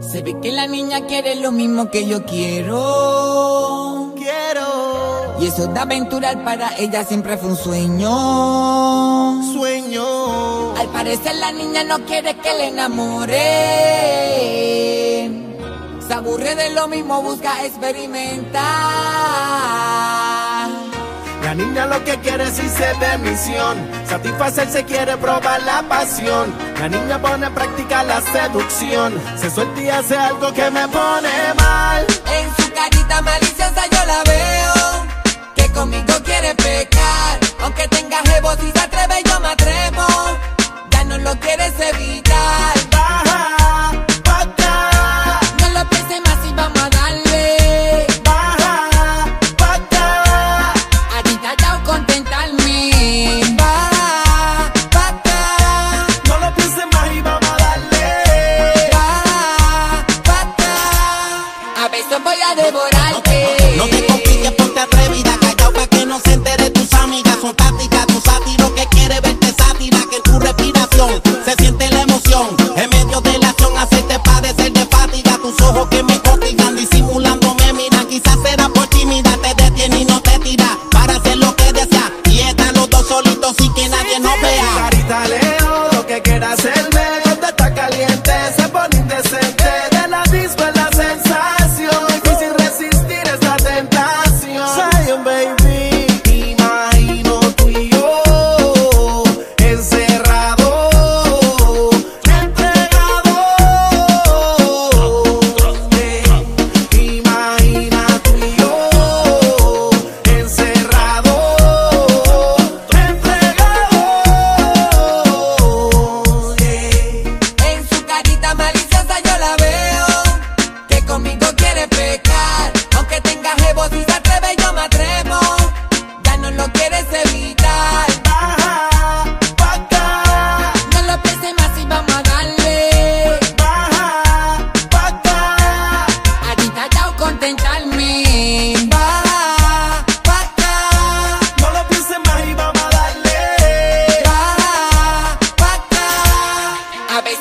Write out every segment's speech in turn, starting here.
Se ve que la niña quiere lo mismo que yo quiero. Quiero. Y eso de aventurar para ella siempre fue un sueño. Sueño. Al parecer la niña no quiere que le enamore. Se aburre de lo mismo, busca experimentar. Niña lo que quiere es irse de misión. Satisfacerse quiere probar la pasión. La niña pone en práctica la seducción. Se suelta y hace algo que me pone mal. En su carita maliciosa yo la veo. Que conmigo quiere pecar. Aunque tenga jebos y se atreve, yo me atrevo. Ya no lo quieres evitar.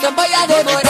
Camboya de Moreno.